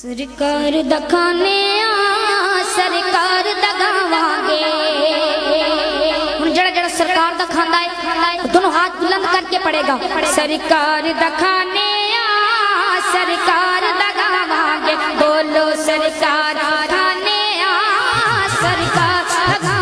سرکار دکھانے آ، سرکار دکھاواں جڑا جڑا سرکار دا ہے دونوں ہاتھ بلند کر کے پڑے گا۔ سرکار دکھانے آ، سرکار دکھاواں گے بولو سرکار دکھانے آ، سرکار دکھاواں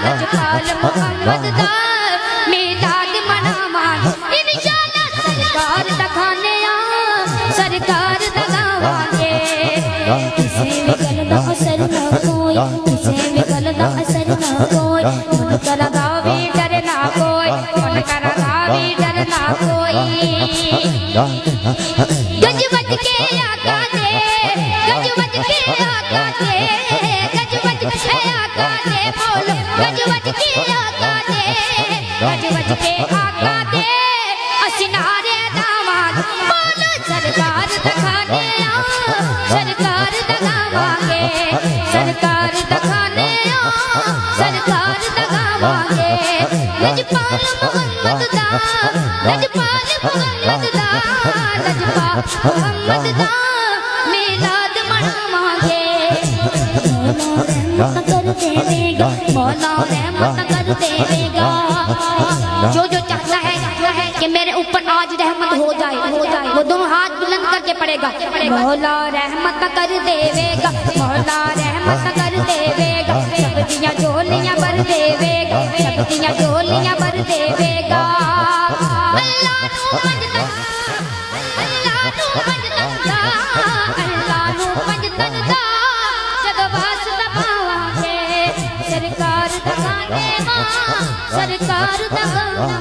لجپال محمد دا میتاد منا مانی سرکار دا کھانے سرکار دا گاوانے میں گلدہ اثر نہ کوئی اسے میں گلدہ اثر نہ کوئی ان کا لگاوے ڈر نہ کوئی ان کا لگاوے ڈر نہ کوئی گج بج کے آقا دے گج بج کے آقا دے گج بج کے آقا دے گج بج کے آقا دے گج بج کے آقا سرکار دکھانے سرکار دکھاوا کے رجپال محمد دا رجپال محمد دا میلاد منام آگے مولا میں مت کر دے گا مولا میں مت کر دے گا جو جو چاہتا ہے کہ میرے اوپر آج رحمت ہو جائے ہو جائے۔ وہ دونوں ہاتھ بلند کر کے پڑے گا۔ مولا رحمت کر دے وے گا، مولا رحمت کر دے وے گا۔ سبزیاں جھولیاں بھر دے وے گا سبزیاں جھولیاں بھر دے وے گا۔ اللہ نو مجدہ سرکار دگانے ماں، سرکار دگانے